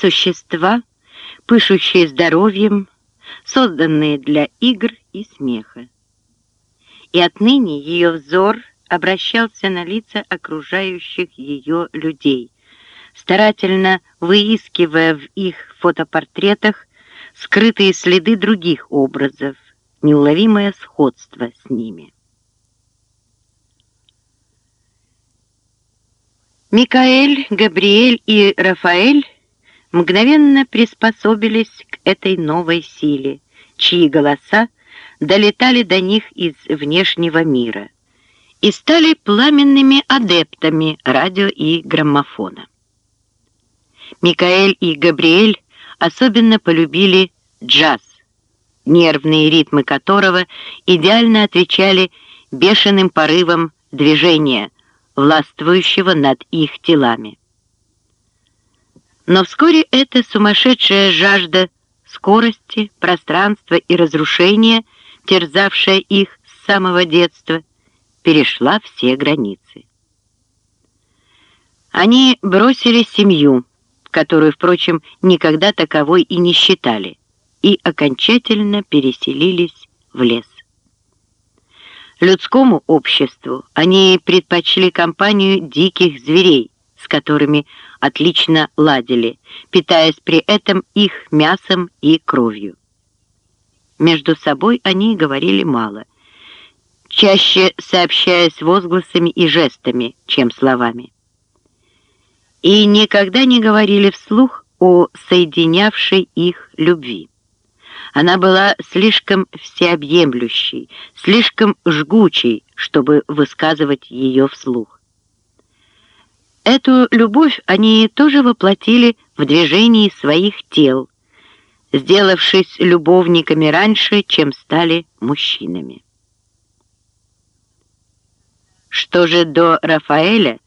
существа, пышущие здоровьем, созданные для игр и смеха. И отныне ее взор обращался на лица окружающих ее людей, старательно выискивая в их фотопортретах скрытые следы других образов, неуловимое сходство с ними. Микаэль, Габриэль и Рафаэль мгновенно приспособились к этой новой силе, чьи голоса долетали до них из внешнего мира и стали пламенными адептами радио и граммофона. Микаэль и Габриэль особенно полюбили джаз, нервные ритмы которого идеально отвечали бешеным порывам движения – властвующего над их телами. Но вскоре эта сумасшедшая жажда скорости, пространства и разрушения, терзавшая их с самого детства, перешла все границы. Они бросили семью, которую, впрочем, никогда таковой и не считали, и окончательно переселились в лес. Людскому обществу они предпочли компанию диких зверей, которыми отлично ладили, питаясь при этом их мясом и кровью. Между собой они говорили мало, чаще сообщаясь возгласами и жестами, чем словами. И никогда не говорили вслух о соединявшей их любви. Она была слишком всеобъемлющей, слишком жгучей, чтобы высказывать ее вслух. Эту любовь они тоже воплотили в движении своих тел, сделавшись любовниками раньше, чем стали мужчинами. Что же до Рафаэля,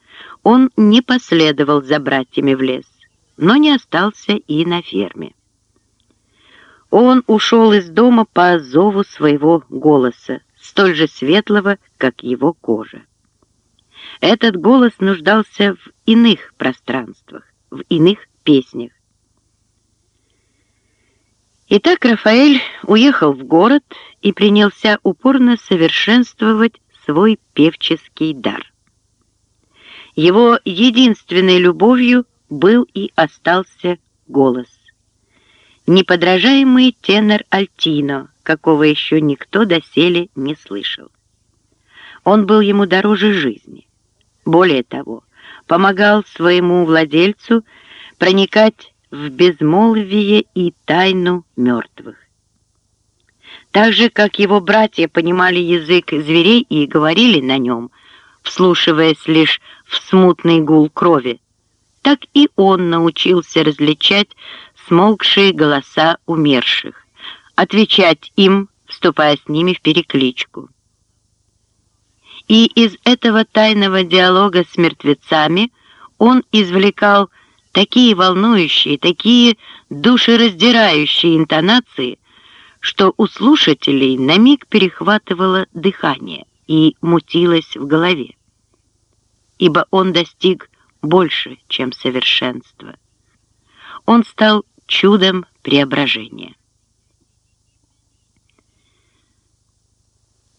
он не последовал за братьями в лес, но не остался и на ферме. Он ушел из дома по зову своего голоса, столь же светлого, как его кожа. Этот голос нуждался в иных пространствах, в иных песнях. Итак, Рафаэль уехал в город и принялся упорно совершенствовать свой певческий дар. Его единственной любовью был и остался голос неподражаемый тенор Альтино, какого еще никто доселе не слышал. Он был ему дороже жизни. Более того, помогал своему владельцу проникать в безмолвие и тайну мертвых. Так же, как его братья понимали язык зверей и говорили на нем, вслушиваясь лишь в смутный гул крови, так и он научился различать смолкшие голоса умерших, отвечать им, вступая с ними в перекличку. И из этого тайного диалога с мертвецами он извлекал такие волнующие, такие душераздирающие интонации, что у слушателей на миг перехватывало дыхание и мутилось в голове. Ибо он достиг больше, чем совершенства. Он стал чудом преображения.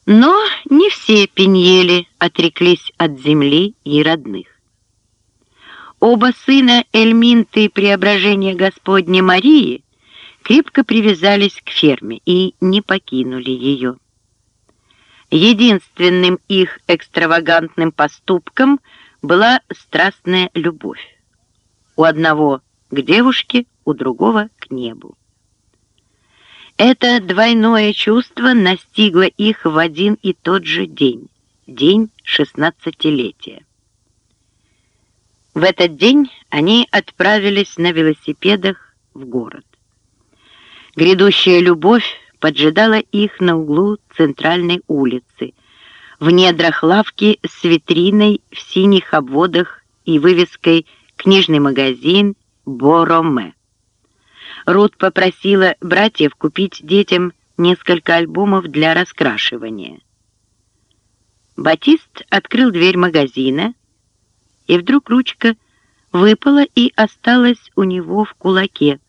Но не все пеньели отреклись от земли и родных. Оба сына Эльминты Преображения Господня Марии крепко привязались к ферме и не покинули ее. Единственным их экстравагантным поступком была страстная любовь. У одного к девушке, у другого — к небу. Это двойное чувство настигло их в один и тот же день, день шестнадцатилетия. В этот день они отправились на велосипедах в город. Грядущая любовь поджидала их на углу центральной улицы, в недрах лавки с витриной в синих обводах и вывеской «Книжный магазин Бороме». Рут попросила братьев купить детям несколько альбомов для раскрашивания. Батист открыл дверь магазина, и вдруг ручка выпала и осталась у него в кулаке.